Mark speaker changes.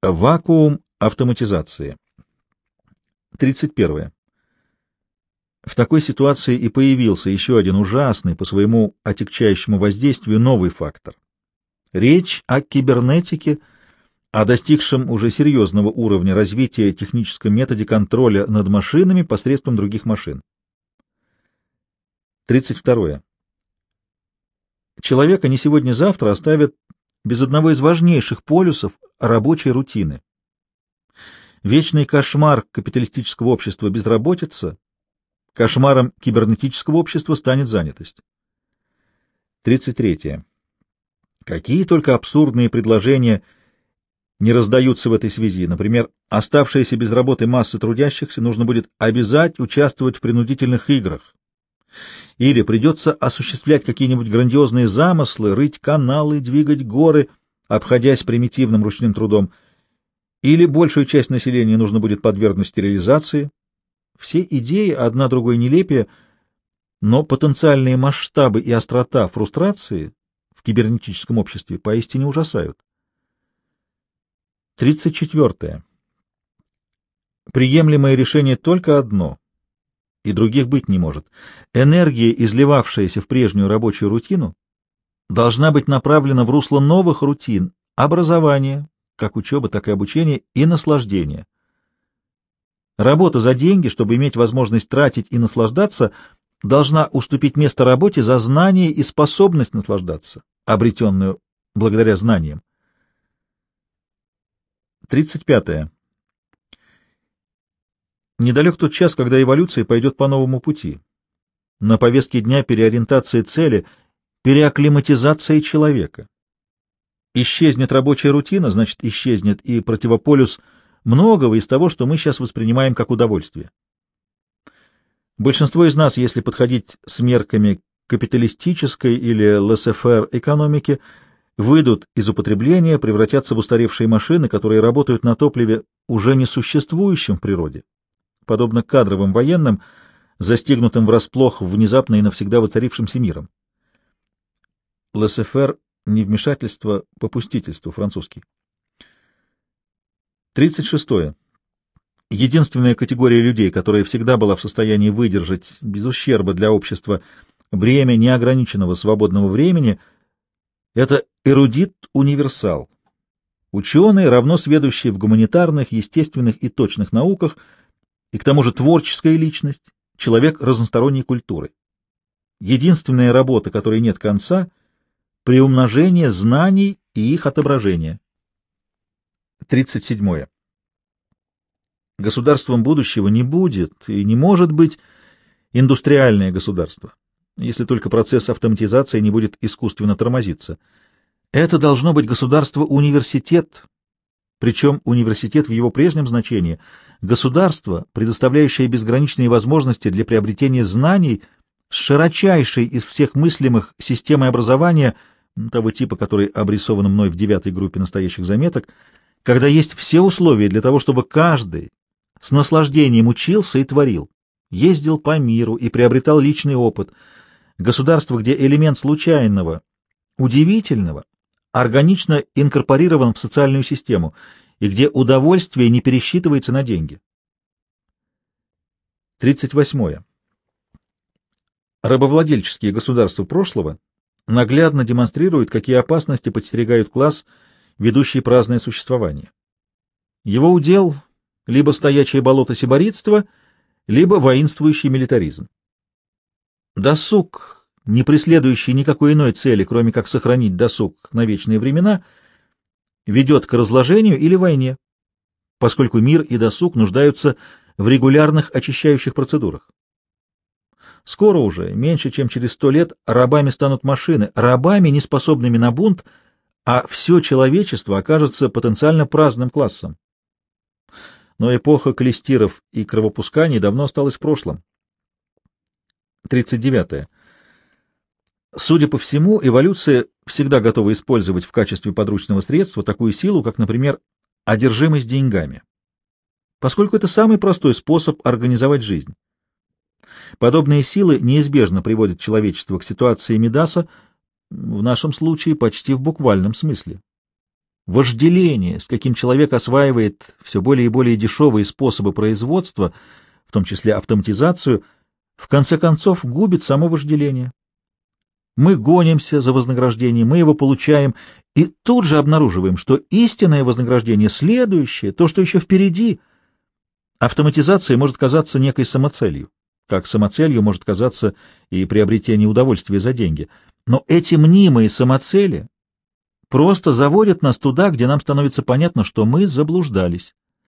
Speaker 1: Вакуум автоматизации. 31. В такой ситуации и появился еще один ужасный по своему отягчающему воздействию новый фактор. Речь о кибернетике, о достигшем уже серьезного уровня развития техническом методе контроля над машинами посредством других машин. 32. Человека не сегодня-завтра оставят без одного из важнейших полюсов рабочей рутины. Вечный кошмар капиталистического общества безработица, кошмаром кибернетического общества станет занятость. 33. Какие только абсурдные предложения не раздаются в этой связи. Например, оставшиеся без работы массы трудящихся нужно будет обязать участвовать в принудительных играх. Или придется осуществлять какие-нибудь грандиозные замыслы, рыть каналы, двигать горы, обходясь примитивным ручным трудом. Или большую часть населения нужно будет подвергнуть стерилизации. Все идеи одна другой нелепее, но потенциальные масштабы и острота фрустрации в кибернетическом обществе поистине ужасают. 34. Приемлемое решение только одно и других быть не может. Энергия, изливавшаяся в прежнюю рабочую рутину, должна быть направлена в русло новых рутин, образования, как учеба, так и обучения, и наслаждения. Работа за деньги, чтобы иметь возможность тратить и наслаждаться, должна уступить место работе за знание и способность наслаждаться, обретенную благодаря знаниям. 35. Недалек тот час, когда эволюция пойдет по новому пути. На повестке дня переориентация цели, переакклиматизация человека. Исчезнет рабочая рутина, значит, исчезнет и противополюс многого из того, что мы сейчас воспринимаем как удовольствие. Большинство из нас, если подходить с мерками капиталистической или ЛСФР экономики, выйдут из употребления, превратятся в устаревшие машины, которые работают на топливе, уже не существующем в природе, подобно кадровым военным, застигнутым врасплох внезапно и навсегда воцарившимся миром. ЛСФР — невмешательство, попустительство, французский. 36. Единственная категория людей, которая всегда была в состоянии выдержать без ущерба для общества бремя неограниченного свободного времени, это эрудит-универсал. Ученый, равно сведущий в гуманитарных, естественных и точных науках, и к тому же творческая личность, человек разносторонней культуры. Единственная работа, которой нет конца — приумножение знаний и их отображение. 37. Государством будущего не будет и не может быть индустриальное государство, если только процесс автоматизации не будет искусственно тормозиться. Это должно быть государство-университет, причем университет в его прежнем значении — государство, предоставляющее безграничные возможности для приобретения знаний с широчайшей из всех мыслимых системой образования, того типа, который обрисован мной в девятой группе настоящих заметок, когда есть все условия для того, чтобы каждый с наслаждением учился и творил, ездил по миру и приобретал личный опыт, государство, где элемент случайного, удивительного, органично инкорпорирован в социальную систему и где удовольствие не пересчитывается на деньги. 38. Рабовладельческие государства прошлого наглядно демонстрируют, какие опасности подстерегают класс, ведущий праздное существование. Его удел — либо стоячее болото сиборитства, либо воинствующий милитаризм. Досуг не преследующий никакой иной цели, кроме как сохранить досуг на вечные времена, ведет к разложению или войне, поскольку мир и досуг нуждаются в регулярных очищающих процедурах. Скоро уже, меньше чем через сто лет, рабами станут машины, рабами, не способными на бунт, а все человечество окажется потенциально праздным классом. Но эпоха клестиров и кровопусканий давно осталась в прошлом. 39. -е. Судя по всему, эволюция всегда готова использовать в качестве подручного средства такую силу, как, например, одержимость деньгами, поскольку это самый простой способ организовать жизнь. Подобные силы неизбежно приводят человечество к ситуации Медаса, в нашем случае почти в буквальном смысле. вожделение, с каким человек осваивает все более и более дешевые способы производства, в том числе автоматизацию, в конце концов губит само вожделение. Мы гонимся за вознаграждением, мы его получаем, и тут же обнаруживаем, что истинное вознаграждение следующее, то, что еще впереди. Автоматизация может казаться некой самоцелью, как самоцелью может казаться и приобретение удовольствия за деньги. Но эти мнимые самоцели просто заводят нас туда, где нам становится понятно, что мы заблуждались.